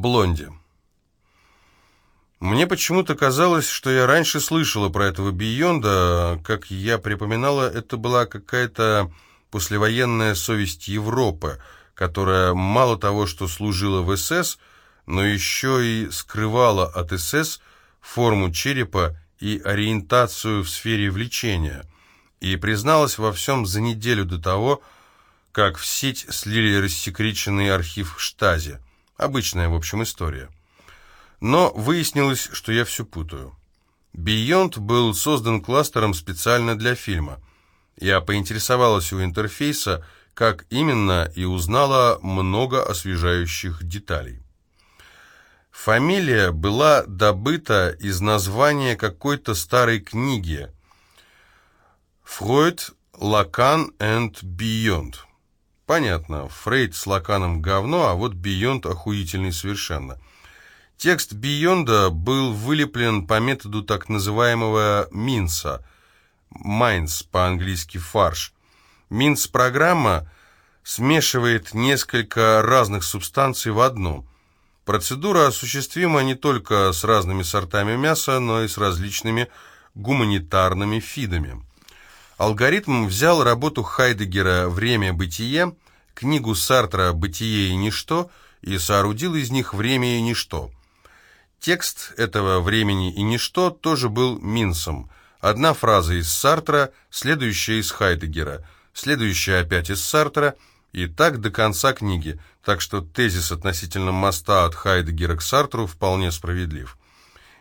Блонди. Мне почему-то казалось, что я раньше слышала про этого Бионда, как я припоминала, это была какая-то послевоенная совесть Европы, которая мало того, что служила в СС, но еще и скрывала от СС форму черепа и ориентацию в сфере влечения, и призналась во всем за неделю до того, как в сеть слили рассекреченный архив Штази. Обычная, в общем, история. Но выяснилось, что я все путаю. Beyond был создан кластером специально для фильма. Я поинтересовалась у интерфейса, как именно, и узнала много освежающих деталей. Фамилия была добыта из названия какой-то старой книги «Freud, Lacan and Beyond». Понятно, Фрейд с Лаканом говно, а вот Бионд охуительный совершенно. Текст Бионда был вылеплен по методу так называемого mince а, mince по-английски фарш. Mince -программа смешивает несколько разных субстанций в одну. Процедура осуществима не только с разными сортами мяса, но и с различными гуманитарными фидами. Алгоритм взял работу Хайдегера «Время бытия», книгу Сартра «Бытие и ничто» и соорудил из них «Время и ничто». Текст этого «Времени и ничто» тоже был Минсом. Одна фраза из Сартра, следующая из Хайдегера, следующая опять из Сартра, и так до конца книги, так что тезис относительно моста от Хайдегера к Сартру вполне справедлив.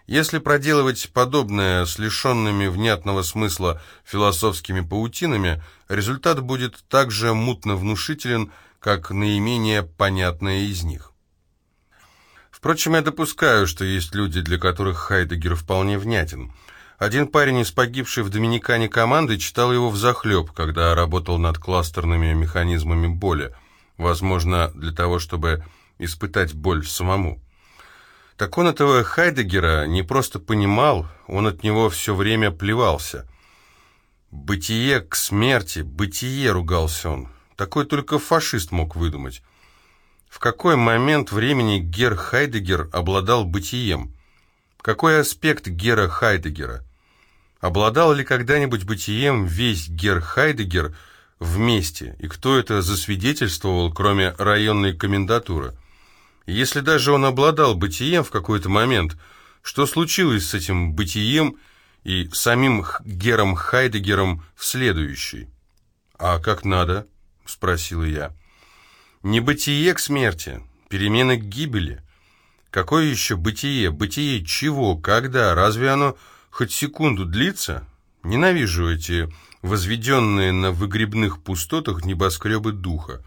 Если проделывать подобное с лишенными внятного смысла философскими паутинами, результат будет так же мутно внушителен, как наименее понятное из них. Впрочем, я допускаю, что есть люди, для которых Хайдегер вполне внятен. Один парень из погибшей в Доминикане команды читал его взахлеб, когда работал над кластерными механизмами боли, возможно, для того, чтобы испытать боль самому. Так он этого Хайдегера не просто понимал, он от него все время плевался. «Бытие к смерти, бытие», — ругался он. Такой только фашист мог выдумать. В какой момент времени Гер Хайдегер обладал бытием? Какой аспект Гера Хайдегера? Обладал ли когда-нибудь бытием весь Гер Хайдегер вместе? И кто это засвидетельствовал, кроме районной комендатуры? Если даже он обладал бытием в какой-то момент, что случилось с этим бытием и самим Гером Хайдегером в следующий? «А как надо?» — спросила я. «Не бытие к смерти, перемена к гибели. Какое еще бытие? Бытие чего? Когда? Разве оно хоть секунду длится? Ненавижу эти возведенные на выгребных пустотах небоскребы духа.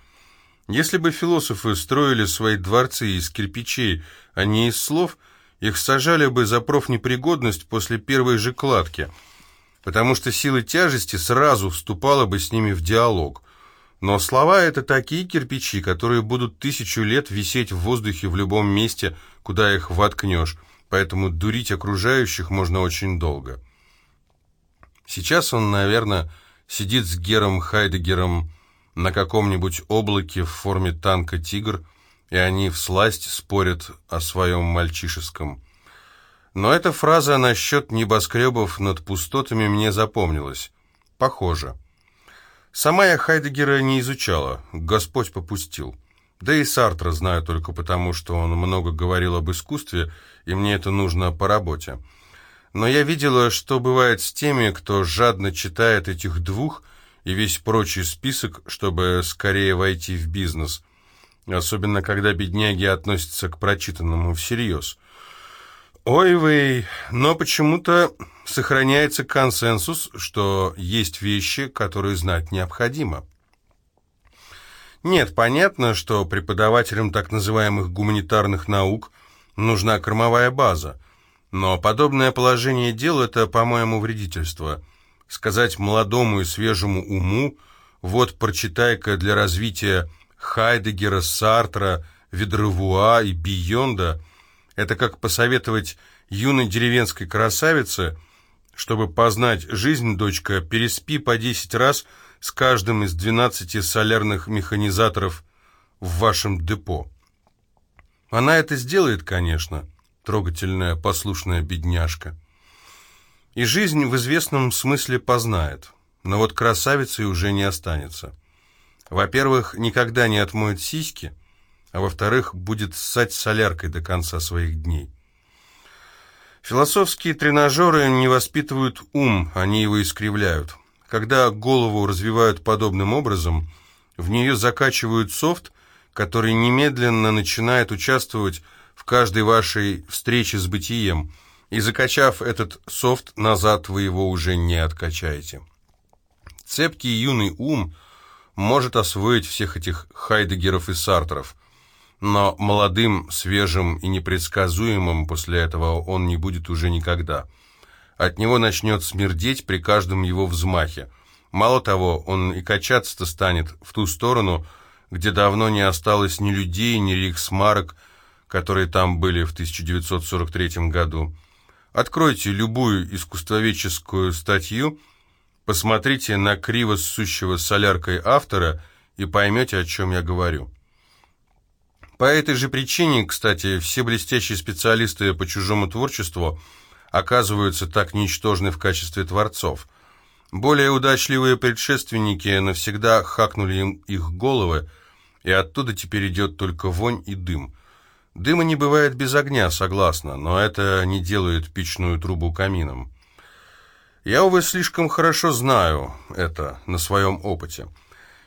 Если бы философы строили свои дворцы из кирпичей, а не из слов, их сажали бы за профнепригодность после первой же кладки, потому что сила тяжести сразу вступала бы с ними в диалог. Но слова — это такие кирпичи, которые будут тысячу лет висеть в воздухе в любом месте, куда их воткнешь, поэтому дурить окружающих можно очень долго. Сейчас он, наверное, сидит с Гером Хайдегером на каком-нибудь облаке в форме танка «Тигр», и они всласть спорят о своем мальчишеском. Но эта фраза насчет небоскребов над пустотами мне запомнилась. Похоже. Сама я Хайдегера не изучала, Господь попустил. Да и Сартра знаю только потому, что он много говорил об искусстве, и мне это нужно по работе. Но я видела, что бывает с теми, кто жадно читает этих двух – и весь прочий список, чтобы скорее войти в бизнес, особенно когда бедняги относятся к прочитанному всерьез. Ой вы, но почему-то сохраняется консенсус, что есть вещи, которые знать необходимо. Нет, понятно, что преподавателям так называемых гуманитарных наук нужна кормовая база, но подобное положение дел – это, по-моему, вредительство – сказать молодому и свежему уму, вот прочитай-ка для развития Хайдегера, Сартра, Ведровуа и Бионда, это как посоветовать юной деревенской красавице, чтобы познать жизнь, дочка, переспи по десять раз с каждым из двенадцати солярных механизаторов в вашем депо. Она это сделает, конечно, трогательная, послушная бедняжка. И жизнь в известном смысле познает, но вот красавицей уже не останется. Во-первых, никогда не отмоет сиськи, а во-вторых, будет ссать соляркой до конца своих дней. Философские тренажеры не воспитывают ум, они его искривляют. Когда голову развивают подобным образом, в нее закачивают софт, который немедленно начинает участвовать в каждой вашей встрече с бытием, и закачав этот софт назад, вы его уже не откачаете. Цепкий юный ум может освоить всех этих Хайдегеров и Сартров – но молодым, свежим и непредсказуемым после этого он не будет уже никогда. От него начнет смердеть при каждом его взмахе. Мало того, он и качаться-то станет в ту сторону, где давно не осталось ни людей, ни рейхсмарок, которые там были в 1943 году. Откройте любую искусствоведческую статью, посмотрите на криво ссущего соляркой автора и поймете, о чем я говорю. По этой же причине, кстати, все блестящие специалисты по чужому творчеству оказываются так ничтожны в качестве творцов. Более удачливые предшественники навсегда хакнули им их головы, и оттуда теперь идет только вонь и дым. Дыма не бывает без огня, согласна, но это не делает печную трубу камином. Я, увы, слишком хорошо знаю это на своем опыте.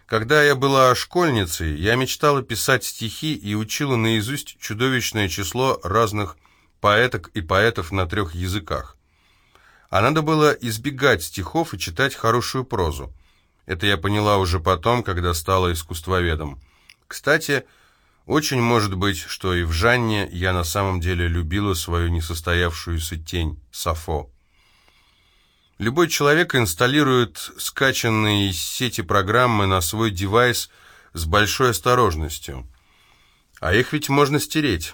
Когда я была школьницей, я мечтала писать стихи и учила наизусть чудовищное число разных поэток и поэтов на трех языках. А надо было избегать стихов и читать хорошую прозу. Это я поняла уже потом, когда стала искусствоведом. Кстати, очень может быть, что и в Жанне я на самом деле любила свою несостоявшуюся тень, Сафо. Любой человек инсталирует скачанные из сети программы на свой девайс с большой осторожностью. А их ведь можно стереть.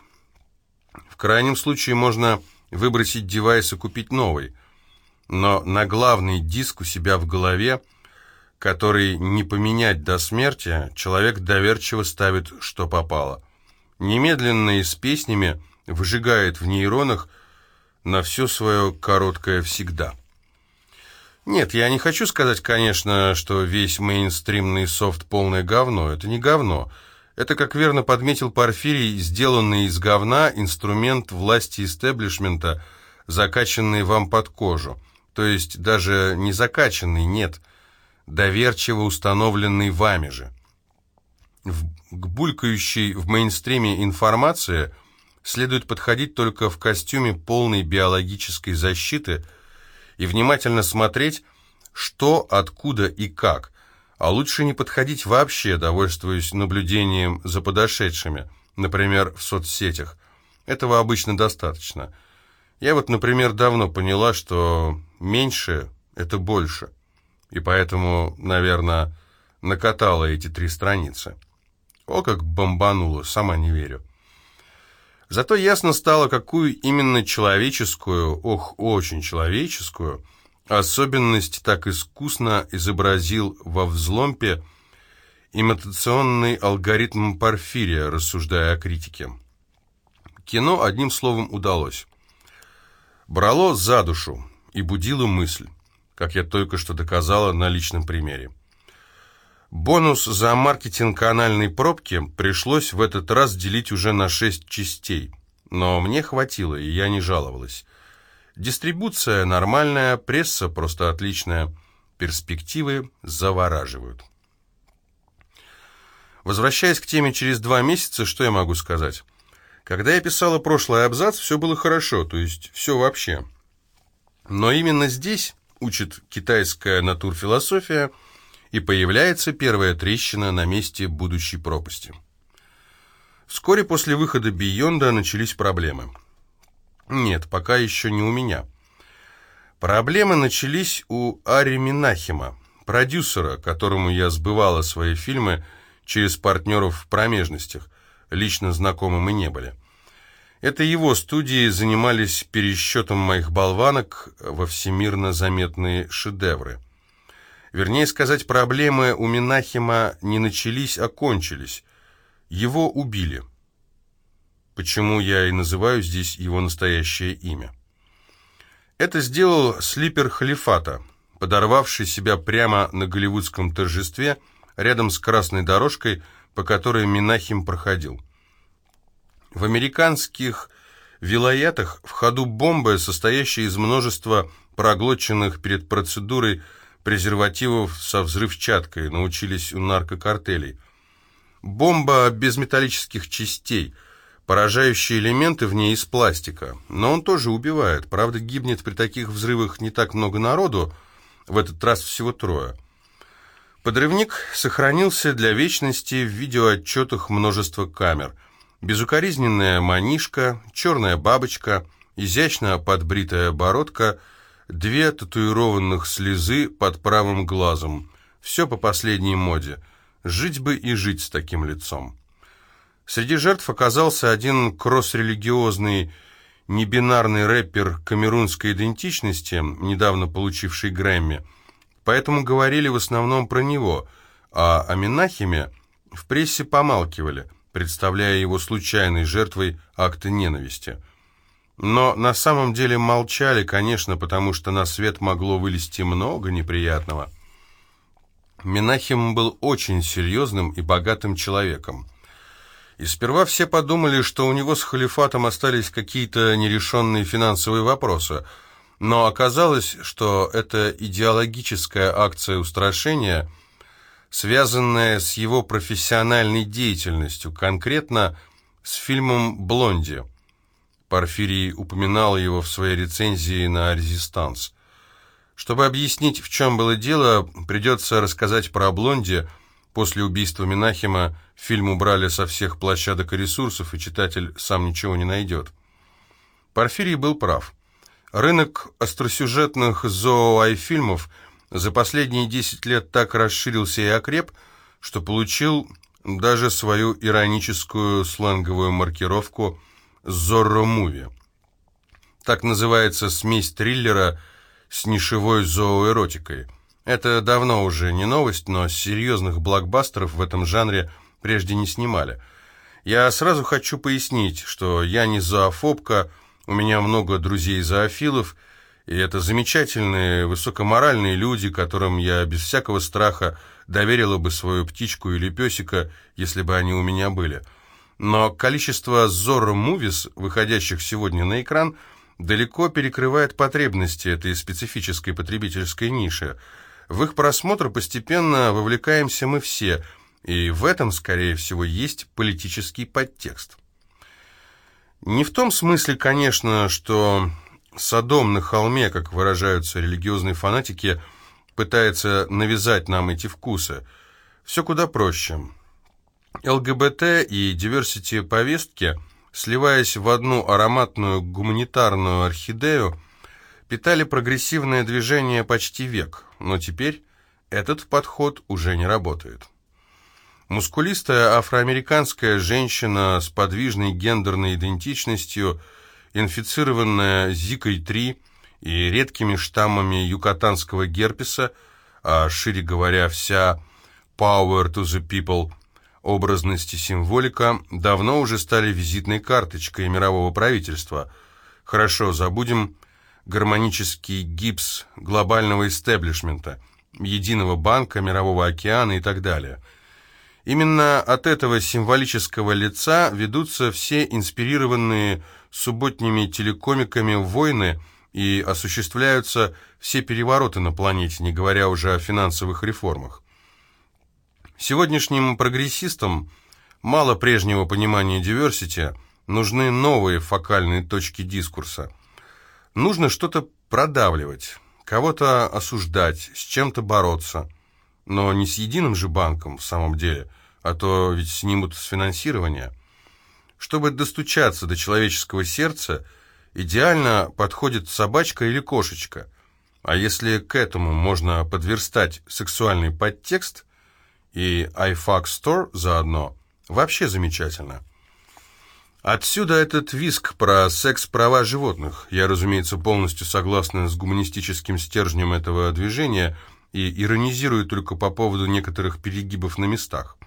В крайнем случае можно выбросить девайс и купить новый. Но на главный диск у себя в голове, который не поменять до смерти, человек доверчиво ставит, что попало. Немедленно и с песнями выжигает в нейронах на все свое короткое «всегда». Нет, я не хочу сказать, конечно, что весь мейнстримный софт полное говно. Это не говно. Это, как верно подметил Порфирий, сделанный из говна инструмент власти истеблишмента, закачанный вам под кожу. То есть даже не закачанный, нет, доверчиво установленный вами же. В, к булькающей в мейнстриме информации следует подходить только в костюме полной биологической защиты – и внимательно смотреть, что, откуда и как, а лучше не подходить вообще, довольствуясь наблюдением за подошедшими, например, в соцсетях. Этого обычно достаточно. Я вот, например, давно поняла, что меньше – это больше, и поэтому, наверное, накатала эти три страницы. О, как бомбануло, сама не верю. Зато ясно стало, какую именно человеческую, ох, очень человеческую, особенность так искусно изобразил во взломпе имитационный алгоритм Порфирия, рассуждая о критике. Кино, одним словом, удалось. Брало за душу и будило мысль, как я только что доказала на личном примере. Бонус за маркетинг анальной пробки пришлось в этот раз делить уже на шесть частей. Но мне хватило, и я не жаловалась. Дистрибуция нормальная, пресса просто отличная. Перспективы завораживают. Возвращаясь к теме через два месяца, что я могу сказать? Когда я писала прошлый абзац, все было хорошо, то есть все вообще. Но именно здесь, учит китайская натурфилософия, и появляется первая трещина на месте будущей пропасти. Вскоре после выхода «Бионда» начались проблемы. Нет, пока еще не у меня. Проблемы начались у Ари Минахима, продюсера, которому я сбывала свои фильмы через партнеров в промежностях, лично знакомы мы не были. Это его студии занимались пересчетом моих болванок во всемирно заметные шедевры. Вернее сказать, проблемы у Минахима не начались, а кончились. Его убили. почему я и называю здесь его настоящее имя. Это сделал слипер Халифата, подорвавший себя прямо на голливудском торжестве рядом с красной дорожкой, по которой Минахим проходил. В американских вилаятах в ходу бомбы, состоящие из множества проглоченных перед процедурой презервативов со взрывчаткой, научились у наркокартелей. Бомба без металлических частей, поражающие элементы в ней из пластика. Но он тоже убивает. Правда, гибнет при таких взрывах не так много народу, в этот раз всего трое. Подрывник сохранился для вечности в видеоотчетах множества камер. Безукоризненная манишка, черная бабочка, изящно подбритая бородка, две татуированных слезы под правым глазом. Все по последней моде. Жить бы и жить с таким лицом. Среди жертв оказался один кросс-религиозный небинарный рэпер камерунской идентичности, недавно получивший Грэмми, поэтому говорили в основном про него, а о Минахиме в прессе помалкивали, представляя его случайной жертвой акта ненависти. Но на самом деле молчали, конечно, потому что на свет могло вылезти много неприятного. Минахим был очень серьезным и богатым человеком. И сперва все подумали, что у него с халифатом остались какие-то нерешенные финансовые вопросы, но оказалось, что это идеологическая акция устрашения, связанная с его профессиональной деятельностью, конкретно с фильмом «Блонди». Порфирий упоминал его в своей рецензии на «Резистанс». Чтобы объяснить, в чем было дело, придется рассказать про «Блонди», После убийства Минахима фильм убрали со всех площадок и ресурсов, и читатель сам ничего не найдет. Порфирий был прав. Рынок остросюжетных зооай-фильмов за последние 10 лет так расширился и окреп, что получил даже свою ироническую сленговую маркировку «Зорро-муви». Так называется смесь триллера с нишевой зооэротикой – это давно уже не новость, но серьезных блокбастеров в этом жанре прежде не снимали. Я сразу хочу пояснить, что я не зоофобка, у меня много друзей-зоофилов, и это замечательные, высокоморальные люди, которым я без всякого страха доверила бы свою птичку или песика, если бы они у меня были. Но количество Movies, выходящих сегодня на экран, далеко перекрывает потребности этой специфической потребительской ниши – в их просмотр постепенно вовлекаемся мы все, и в этом, скорее всего, есть политический подтекст. Не в том смысле, конечно, что Содом на холме, как выражаются религиозные фанатики, пытается навязать нам эти вкусы. Все куда проще. ЛГБТ и диверсити повестки, сливаясь в одну ароматную гуманитарную орхидею, питали прогрессивное движение почти век, но теперь этот подход уже не работает. Мускулистая афроамериканская женщина с подвижной гендерной идентичностью, инфицированная Зикой-3 и редкими штаммами юкатанского герпеса, а шире говоря, вся «power to the people» образность и символика давно уже стали визитной карточкой мирового правительства. Хорошо, забудем гармонический гипс глобального истеблишмента, единого банка, мирового океана и так далее. Именно от этого символического лица ведутся все инспирированные субботними телекомиками войны и осуществляются все перевороты на планете, не говоря уже о финансовых реформах. Сегодняшним прогрессистам мало прежнего понимания диверсити, нужны новые фокальные точки дискурса – Нужно что-то продавливать, кого-то осуждать, с чем-то бороться. Но не с единым же банком в самом деле, а то ведь снимут с финансирования. Чтобы достучаться до человеческого сердца, идеально подходит собачка или кошечка. А если к этому можно подверстать сексуальный подтекст и iFax Store заодно, вообще замечательно. Отсюда этот виск про секс-права животных. Я, разумеется, полностью согласна с гуманистическим стержнем этого движения и иронизирую только по поводу некоторых перегибов на местах.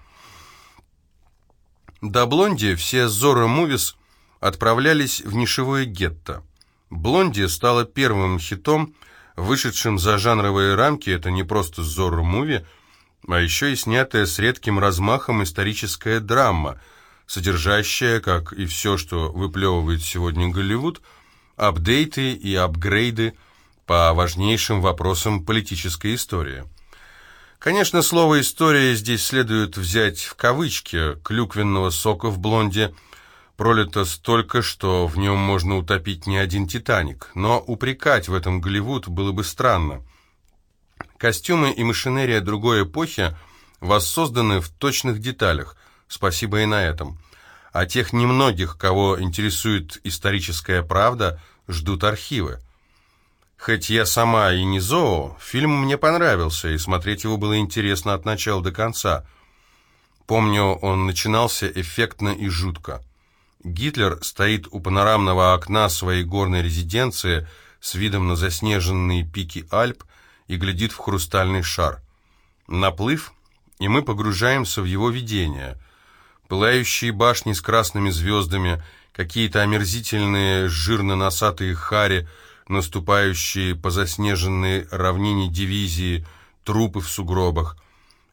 До Блонди все Зорро Мувис отправлялись в нишевое гетто. «Блонди» стала первым хитом, вышедшим за жанровые рамки, это не просто зорро-муви, а еще и снятая с редким размахом историческая драма, содержащая, как и все, что выплевывает сегодня Голливуд, апдейты и апгрейды по важнейшим вопросам политической истории. Конечно, слово «история» здесь следует взять в кавычки. Клюквенного сока в блонде пролито столько, что в нем можно утопить не один «Титаник». Но упрекать в этом Голливуд было бы странно. Костюмы и машинерия другой эпохи воссозданы в точных деталях, спасибо и на этом. А тех немногих, кого интересует историческая правда, ждут архивы. Хоть я сама и не зоо, фильм мне понравился, и смотреть его было интересно от начала до конца. Помню, он начинался эффектно и жутко. Гитлер стоит у панорамного окна своей горной резиденции с видом на заснеженные пики Альп и глядит в хрустальный шар. Наплыв, и мы погружаемся в его видение. Пылающие башни с красными звездами, какие-то омерзительные жирно-носатые хари — наступающие по заснеженной равнине дивизии, трупы в сугробах.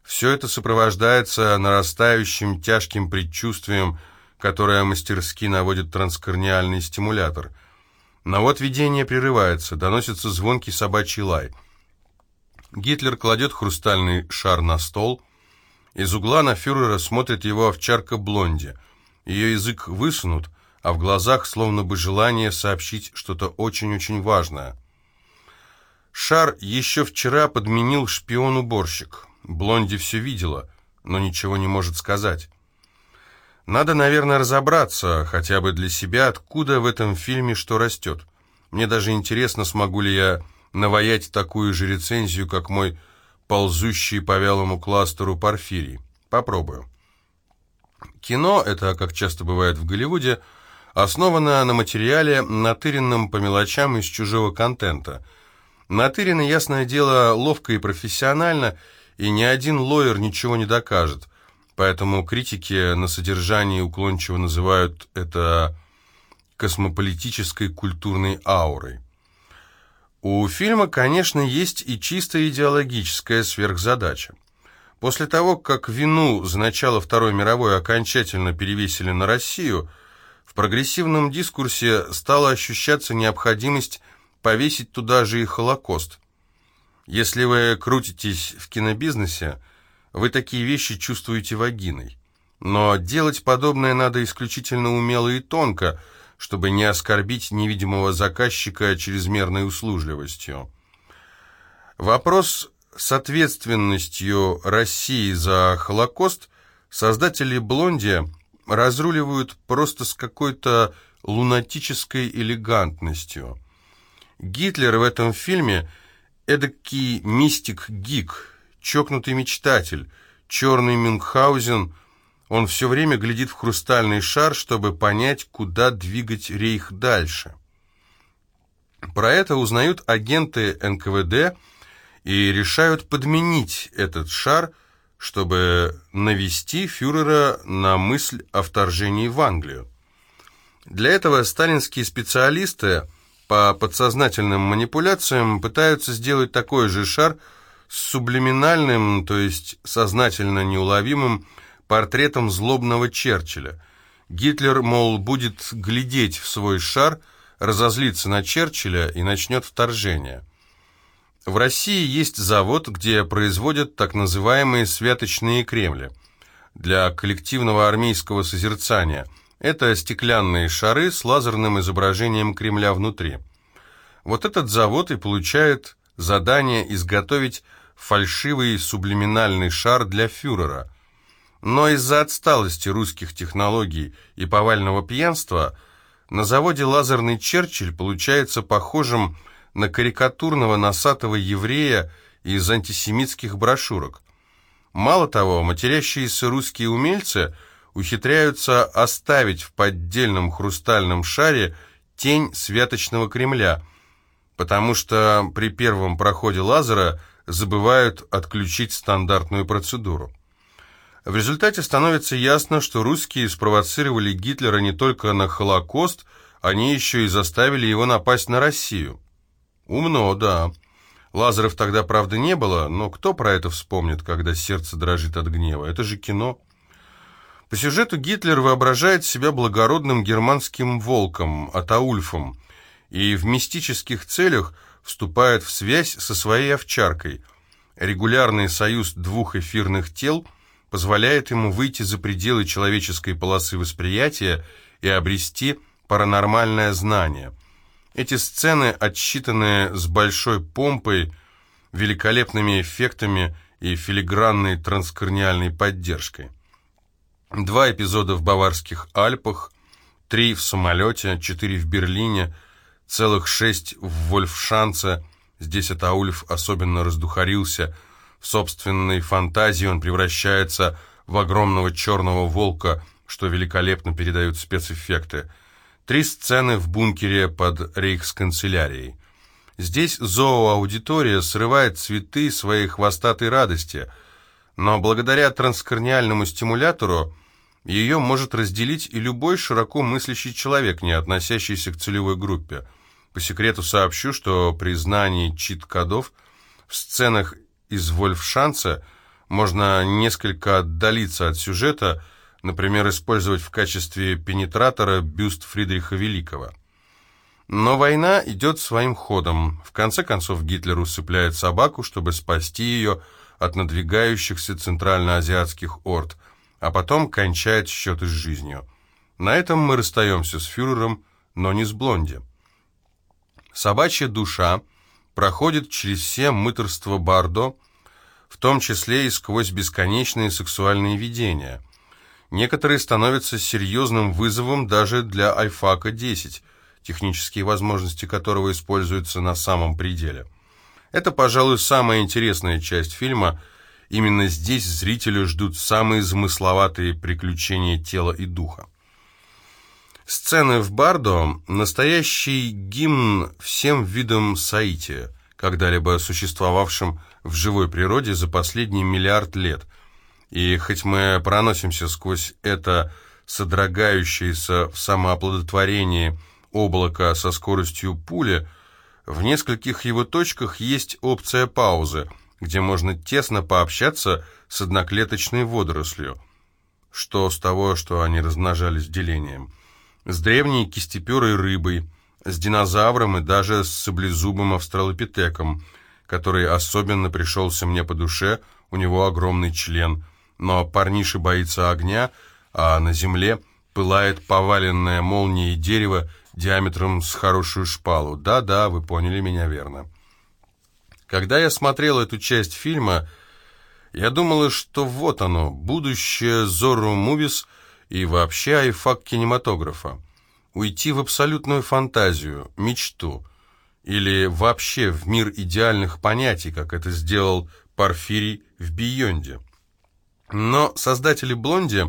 Все это сопровождается нарастающим тяжким предчувствием, которое мастерски наводит транскорниальный стимулятор. Но вот видение прерывается, доносится звонкий собачий лай. Гитлер кладет хрустальный шар на стол. Из угла на фюрера смотрит его овчарка Блонди. Ее язык высунут, а в глазах словно бы желание сообщить что-то очень-очень важное. Шар еще вчера подменил шпион-уборщик. Блонди все видела, но ничего не может сказать. Надо, наверное, разобраться, хотя бы для себя, откуда в этом фильме что растет. Мне даже интересно, смогу ли я наваять такую же рецензию, как мой ползущий по вялому кластеру Порфирий. Попробую. Кино, это, как часто бывает в Голливуде, основана на материале, натыренном по мелочам из чужого контента. Натырено, ясное дело, ловко и профессионально, и ни один лоер ничего не докажет. Поэтому критики на содержании уклончиво называют это космополитической культурной аурой. У фильма, конечно, есть и чисто идеологическая сверхзадача. После того, как вину за начало Второй мировой окончательно перевесили на Россию – прогрессивном дискурсе стала ощущаться необходимость повесить туда же и Холокост. Если вы крутитесь в кинобизнесе, вы такие вещи чувствуете вагиной. Но делать подобное надо исключительно умело и тонко, чтобы не оскорбить невидимого заказчика чрезмерной услужливостью. Вопрос с ответственностью России за Холокост создатели «Блонди» разруливают просто с какой-то лунатической элегантностью. Гитлер в этом фильме эдакий мистик-гик, чокнутый мечтатель, черный Мюнхгаузен, он все время глядит в хрустальный шар, чтобы понять, куда двигать рейх дальше. Про это узнают агенты НКВД и решают подменить этот шар – чтобы навести фюрера на мысль о вторжении в Англию. Для этого сталинские специалисты по подсознательным манипуляциям пытаются сделать такой же шар с сублиминальным, то есть сознательно неуловимым портретом злобного Черчилля. Гитлер, мол, будет глядеть в свой шар, разозлиться на Черчилля и начнет вторжение. В России есть завод, где производят так называемые святочные кремли для коллективного армейского созерцания. Это стеклянные шары с лазерным изображением Кремля внутри. Вот этот завод и получает задание изготовить фальшивый сублиминальный шар для фюрера. Но из-за отсталости русских технологий и повального пьянства на заводе «Лазерный Черчилль» получается похожим на карикатурного носатого еврея из антисемитских брошюрок. Мало того, матерящиеся русские умельцы ухитряются оставить в поддельном хрустальном шаре тень святочного Кремля, потому что при первом проходе лазера забывают отключить стандартную процедуру. В результате становится ясно, что русские спровоцировали Гитлера не только на Холокост, они еще и заставили его напасть на Россию. Умно, да. Лазарев тогда, правда, не было, но кто про это вспомнит, когда сердце дрожит от гнева? Это же кино. По сюжету Гитлер воображает себя благородным германским волком, Атаульфом, и в мистических целях вступает в связь со своей овчаркой. Регулярный союз двух эфирных тел – позволяет ему выйти за пределы человеческой полосы восприятия и обрести паранормальное знание. Эти сцены, отсчитанные с большой помпой, великолепными эффектами и филигранной транскраниальной поддержкой. Два эпизода в Баварских Альпах, три в самолете, четыре в Берлине, целых шесть в Вольфшанце. Здесь Атаульф особенно раздухарился – в собственной фантазии он превращается в огромного черного волка, что великолепно передают спецэффекты. Три сцены в бункере под рейхсканцелярией. Здесь зооаудитория срывает цветы своей хвостатой радости, но благодаря транскорниальному стимулятору ее может разделить и любой широко мыслящий человек, не относящийся к целевой группе. По секрету сообщу, что при знании чит-кодов в сценах из Вольфшанца можно несколько отдалиться от сюжета, например, использовать в качестве пенетратора бюст Фридриха Великого. Но война идет своим ходом. В конце концов Гитлер усыпляет собаку, чтобы спасти ее от надвигающихся центральноазиатских орд, а потом кончает счеты с жизнью. На этом мы расстаемся с фюрером, но не с Блонди. Собачья душа – проходит через все мыторства Бардо, в том числе и сквозь бесконечные сексуальные видения. Некоторые становятся серьезным вызовом даже для Айфака-10, технические возможности которого используются на самом пределе. Это, пожалуй, самая интересная часть фильма. Именно здесь зрителю ждут самые замысловатые приключения тела и духа. Сцены в Бардо – настоящий гимн всем видам саития, когда-либо существовавшим в живой природе за последний миллиард лет. И хоть мы проносимся сквозь это содрогающееся в самооплодотворении облако со скоростью пули, в нескольких его точках есть опция паузы, где можно тесно пообщаться с одноклеточной водорослью. Что с того, что они размножались делением – с древней кистеперой рыбой, с динозавром и даже с саблезубым австралопитеком, который особенно пришелся мне по душе, у него огромный член, но парниша боится огня, а на земле пылает поваленное молнией дерево диаметром с хорошую шпалу. Да-да, вы поняли меня верно. Когда я смотрел эту часть фильма, я думала, что вот оно, будущее Зорро Мувис – и вообще айфак кинематографа. Уйти в абсолютную фантазию, мечту, или вообще в мир идеальных понятий, как это сделал Порфирий в «Бионде». Но создатели «Блонди»,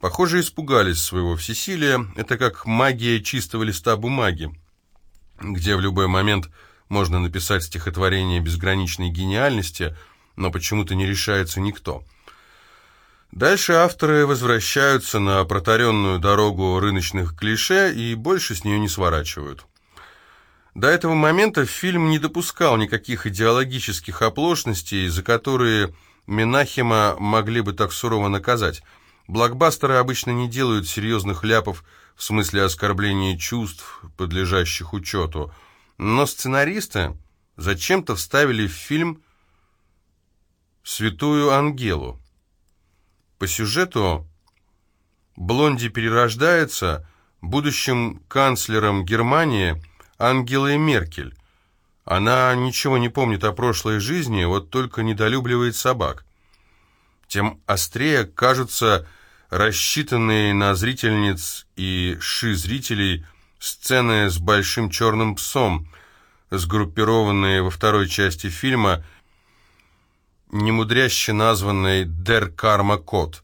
похоже, испугались своего всесилия. Это как магия чистого листа бумаги, где в любой момент можно написать стихотворение безграничной гениальности, но почему-то не решается никто – Дальше авторы возвращаются на протаренную дорогу рыночных клише и больше с нее не сворачивают. До этого момента фильм не допускал никаких идеологических оплошностей, за которые Менахема могли бы так сурово наказать. Блокбастеры обычно не делают серьезных ляпов в смысле оскорбления чувств, подлежащих учету. Но сценаристы зачем-то вставили в фильм «Святую Ангелу». По сюжету Блонди перерождается будущим канцлером Германии Ангелой Меркель. Она ничего не помнит о прошлой жизни, вот только недолюбливает собак. Тем острее кажутся рассчитанные на зрительниц и ши-зрителей сцены с большим черным псом, сгруппированные во второй части фильма немудряще названный «Дер Карма Кот».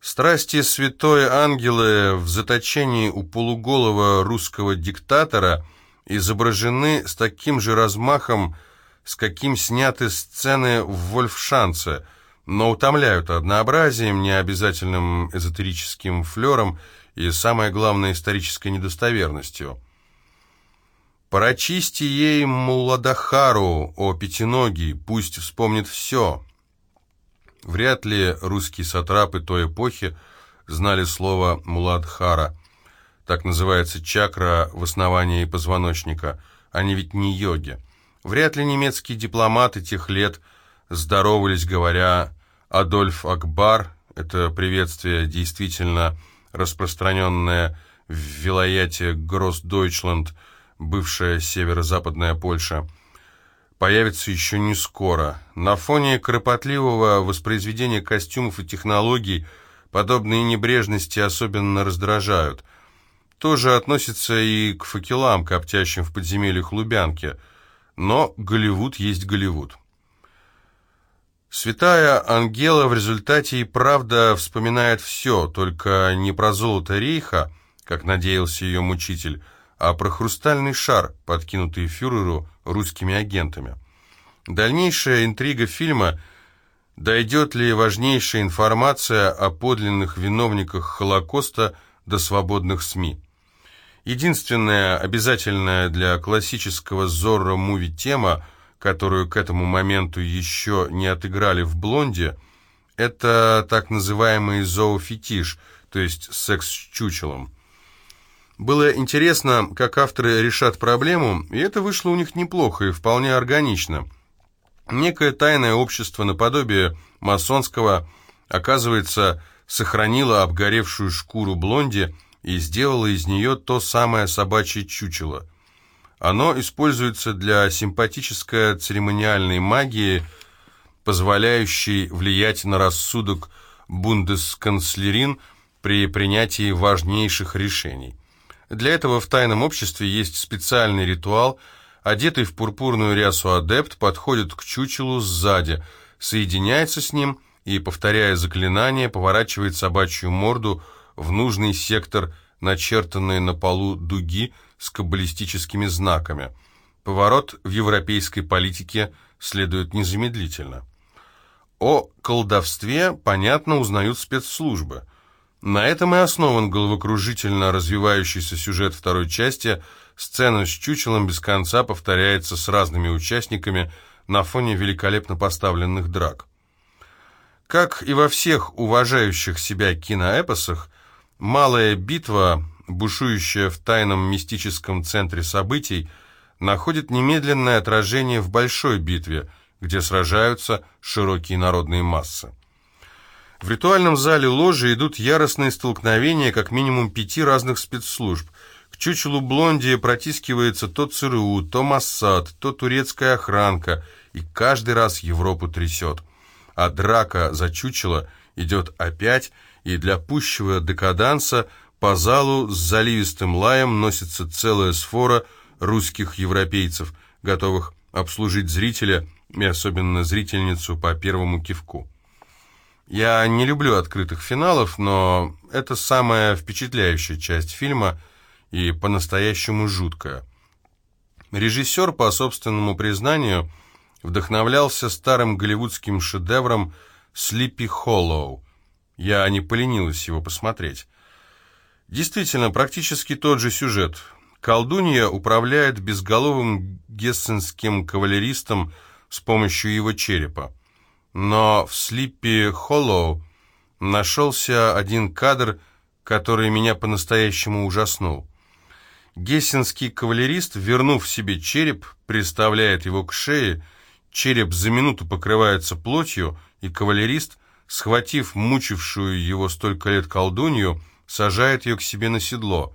Страсти святой ангелы в заточении у полуголого русского диктатора изображены с таким же размахом, с каким сняты сцены в Вольфшанце, но утомляют однообразием, необязательным эзотерическим флером и, самое главное, исторической недостоверностью. «Прочисти ей Муладахару, о пятиногий, пусть вспомнит все». Вряд ли русские сатрапы той эпохи знали слово «муладхара», так называется чакра в основании позвоночника, они ведь не йоги. Вряд ли немецкие дипломаты тех лет здоровались, говоря «Адольф Акбар», это приветствие действительно распространенное в вилаяте Гроссдойчланд, бывшая северо-западная Польша, появится еще не скоро. На фоне кропотливого воспроизведения костюмов и технологий подобные небрежности особенно раздражают. Тоже относится и к факелам, коптящим в подземельях Лубянки. Но Голливуд есть Голливуд. Святая Ангела в результате и правда вспоминает все, только не про золото рейха, как надеялся ее мучитель, а про хрустальный шар, подкинутый фюреру русскими агентами. Дальнейшая интрига фильма – дойдет ли важнейшая информация о подлинных виновниках Холокоста до свободных СМИ. Единственная обязательная для классического Зорро-муви тема – которую к этому моменту еще не отыграли в «Блонде», это так называемый зоофетиш, то есть секс с чучелом. Было интересно, как авторы решат проблему, и это вышло у них неплохо и вполне органично. Некое тайное общество наподобие масонского, оказывается, сохранило обгоревшую шкуру блонди и сделало из нее то самое собачье чучело – оно используется для симпатической церемониальной магии, позволяющей влиять на рассудок бундесканцлерин при принятии важнейших решений. Для этого в тайном обществе есть специальный ритуал. Одетый в пурпурную рясу адепт подходит к чучелу сзади, соединяется с ним и, повторяя заклинание, поворачивает собачью морду в нужный сектор, начертанной на полу дуги, с каббалистическими знаками. Поворот в европейской политике следует незамедлительно. О колдовстве, понятно, узнают спецслужбы. На этом и основан головокружительно развивающийся сюжет второй части. Сцена с чучелом без конца повторяется с разными участниками на фоне великолепно поставленных драк. Как и во всех уважающих себя киноэпосах, «Малая битва» бушующая в тайном мистическом центре событий, находит немедленное отражение в большой битве, где сражаются широкие народные массы. В ритуальном зале ложи идут яростные столкновения как минимум пяти разных спецслужб. К чучелу Блонди протискивается то ЦРУ, то Моссад, то турецкая охранка, и каждый раз Европу трясет. А драка за чучело идет опять, и для пущего декаданса – по залу с заливистым лаем носится целая сфора русских европейцев, готовых обслужить зрителя и особенно зрительницу по первому кивку. Я не люблю открытых финалов, но это самая впечатляющая часть фильма и по-настоящему жуткая. Режиссер, по собственному признанию, вдохновлялся старым голливудским шедевром «Слипи Холлоу». Я не поленилась его посмотреть. Действительно, практически тот же сюжет. Колдунья управляет безголовым гессенским кавалеристом с помощью его черепа. Но в Слиппи Холлоу нашелся один кадр, который меня по-настоящему ужаснул. Гессенский кавалерист, вернув себе череп, приставляет его к шее, череп за минуту покрывается плотью, и кавалерист, схватив мучившую его столько лет колдунью, сажает ее к себе на седло.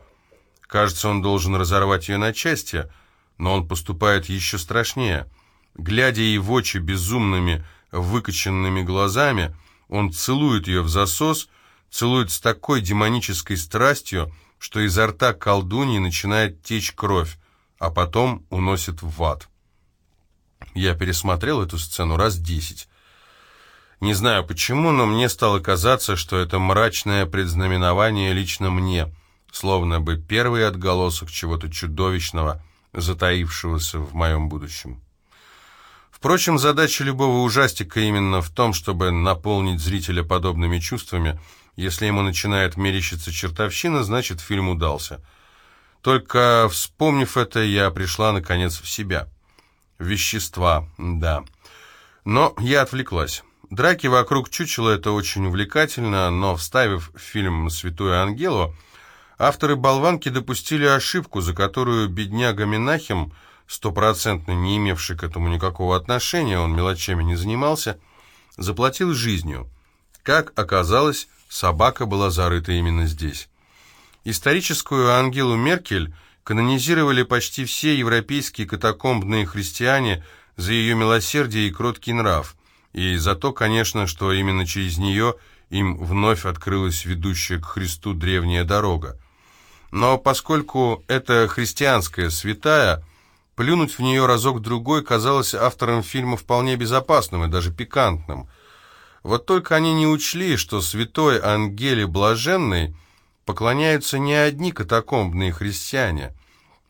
Кажется, он должен разорвать ее на части, но он поступает еще страшнее. Глядя ей в очи безумными, выкоченными глазами, он целует ее в засос, целует с такой демонической страстью, что изо рта колдуньи начинает течь кровь, а потом уносит в ад. Я пересмотрел эту сцену раз десять. Не знаю почему, но мне стало казаться, что это мрачное предзнаменование лично мне, словно бы первый отголосок чего-то чудовищного, затаившегося в моем будущем. Впрочем, задача любого ужастика именно в том, чтобы наполнить зрителя подобными чувствами. Если ему начинает мерещиться чертовщина, значит фильм удался. Только вспомнив это, я пришла наконец в себя. Вещества, да. Но я отвлеклась. Драки вокруг чучела — это очень увлекательно, но, вставив в фильм «Святую Ангелу», авторы «Болванки» допустили ошибку, за которую бедняга Минахим, стопроцентно не имевший к этому никакого отношения, он мелочами не занимался, заплатил жизнью. Как оказалось, собака была зарыта именно здесь. Историческую Ангелу Меркель канонизировали почти все европейские катакомбные христиане за ее милосердие и кроткий нрав – и за то, конечно, что именно через нее им вновь открылась ведущая к Христу древняя дорога. Но поскольку это христианская святая, плюнуть в нее разок-другой казалось авторам фильма вполне безопасным и даже пикантным. Вот только они не учли, что святой Ангеле Блаженной поклоняются не одни катакомбные христиане.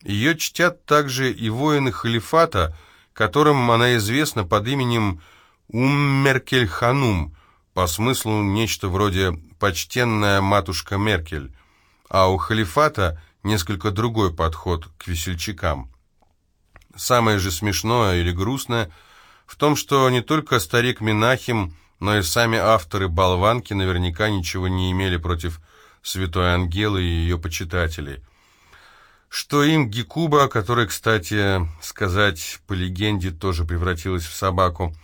Ее чтят также и воины халифата, которым она известна под именем Уммеркель Ханум, по смыслу нечто вроде «почтенная матушка Меркель», а у халифата несколько другой подход к весельчакам. Самое же смешное или грустное в том, что не только старик Минахим, но и сами авторы «Болванки» наверняка ничего не имели против святой Ангелы и ее почитателей. Что им Гекуба, которая, кстати, сказать по легенде, тоже превратилась в собаку,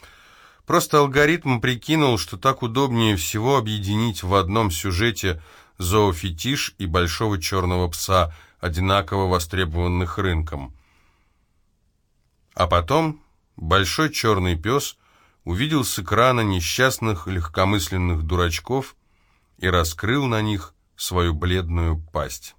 Просто алгоритм прикинул, что так удобнее всего объединить в одном сюжете зоофетиш и большого черного пса, одинаково востребованных рынком. А потом большой черный пес увидел с экрана несчастных легкомысленных дурачков и раскрыл на них свою бледную пасть.